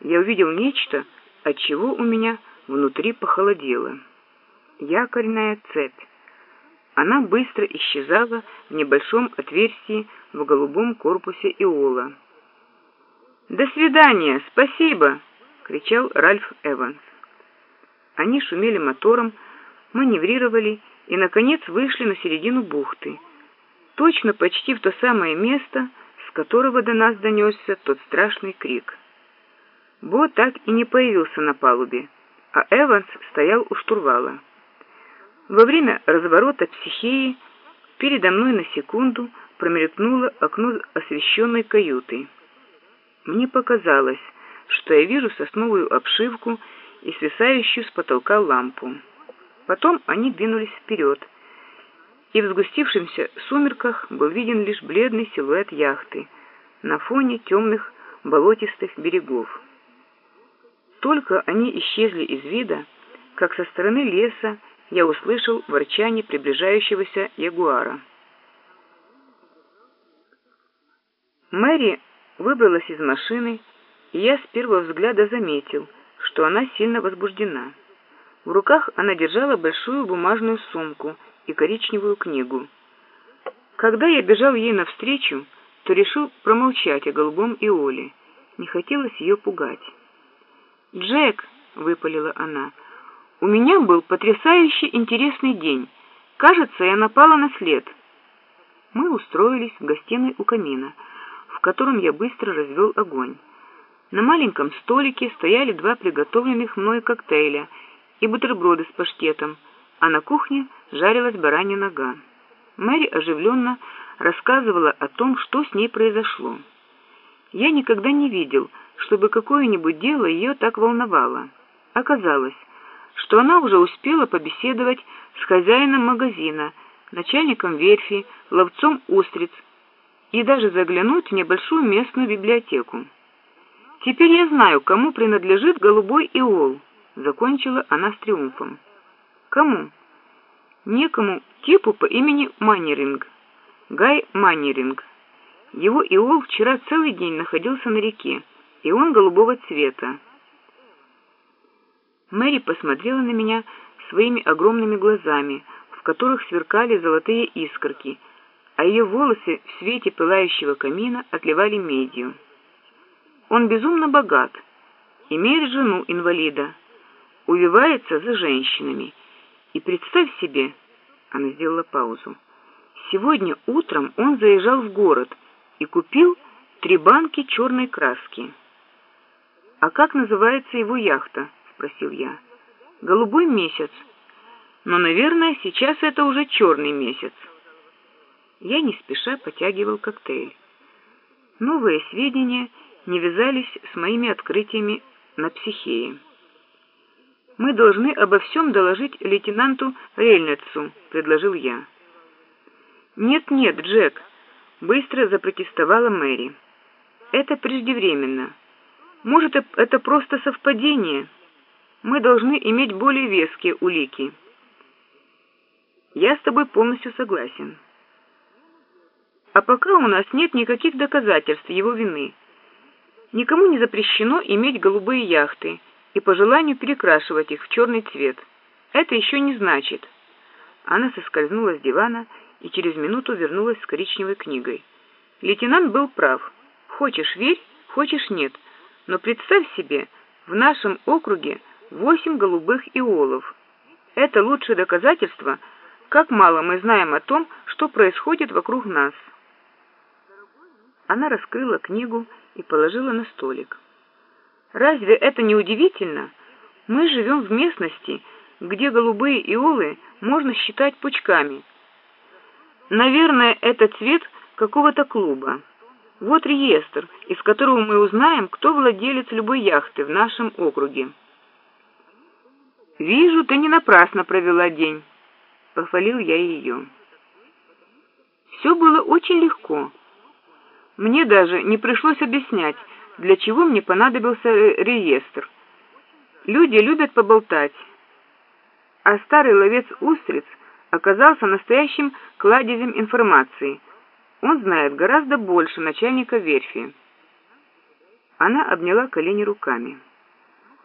я увидел нечто, от чего у меня внутри похолодело. Якорная цепь. Она быстро исчезала в небольшом отверстии в голубом корпусе Иола. «До свидания! Спасибо!» — кричал Ральф Эванс. Они шумели мотором, маневрировали и, наконец, вышли на середину бухты, точно почти в то самое место, с которого до нас донесся тот страшный крик. Бо так и не появился на палубе, а Эванс стоял у штурвала. Во время разворота психеи передо мной на секунду промелькнуло окно освещенной каюты. Мне показалось, что я вижу сосновую обшивку и свисающую с потолка лампу. Потом они двинулись вперед, и в сгустившемся сумерках был виден лишь бледный силуэт яхты на фоне темных болотистых берегов. Только они исчезли из вида, как со стороны леса я услышал ворчание приближающегося ягуара. Мэри выбралась из машины, и я с первого взгляда заметил, что она сильно возбуждена. В руках она держала большую бумажную сумку и коричневую книгу. Когда я бежал ей навстречу, то решил промолчать о голубом Иоле. Не хотелось ее пугать. «Джек!» — выпалила она — у меня был потрясающе интересный день. Кажется, я напала на след. Мы устроились в гостиной у камина, в котором я быстро развел огонь. На маленьком столике стояли два приготовленных мной коктейля и бутерброды с паштетом, а на кухне жарилась баранья нога. Мэри оживленно рассказывала о том, что с ней произошло. Я никогда не видел, чтобы какое-нибудь дело ее так волновало. Оказалось, что она уже успела побеседовать с хозяином магазина, начальником верфи, ловцом устриц и даже заглянуть в небольшую местную библиотеку. «Теперь я знаю, кому принадлежит голубой иол», — закончила она с триумфом. «Кому?» «Некому типу по имени Маннеринг. Гай Маннеринг. Его иол вчера целый день находился на реке, и он голубого цвета. Мэри посмотрела на меня своими огромными глазами, в которых сверкали золотые искорки, а ее волосы в свете пылающего камина отливали медью. Он безумно богат, имеет жену-инвалида, увивается за женщинами. И представь себе, она сделала паузу, сегодня утром он заезжал в город и купил три банки черной краски. А как называется его яхта? спросил я. «Голубой месяц. Но, наверное, сейчас это уже черный месяц». Я не спеша потягивал коктейль. Новые сведения не вязались с моими открытиями на психее. «Мы должны обо всем доложить лейтенанту Рельнецу», — предложил я. «Нет-нет, Джек», — быстро запротестовала Мэри. «Это преждевременно. Может, это просто совпадение?» мы должны иметь более веские улики. Я с тобой полностью согласен. А пока у нас нет никаких доказательств его вины. Никому не запрещено иметь голубые яхты и по желанию перекрашивать их в черный цвет. Это еще не значит. Она соскользнула с дивана и через минуту вернулась с коричневой книгой. Лейтенант был прав. Хочешь верь, хочешь нет. Но представь себе, в нашем округе восемь голубых иолов. Это лучшее доказательство, как мало мы знаем о том, что происходит вокруг нас. Она раскрыла книгу и положила на столик. Разве это не удивительно? Мы живем в местности, где голубые иолы можно считать пучками. Наверное, это цвет какого-то клуба. Вот реестр, из которого мы узнаем, кто владелец любой яхты в нашем округе. «Вижу, ты не напрасно провела день», — похвалил я ее. Все было очень легко. Мне даже не пришлось объяснять, для чего мне понадобился реестр. Люди любят поболтать, а старый ловец устриц оказался настоящим кладезем информации. Он знает гораздо больше начальника верфи. Она обняла колени руками.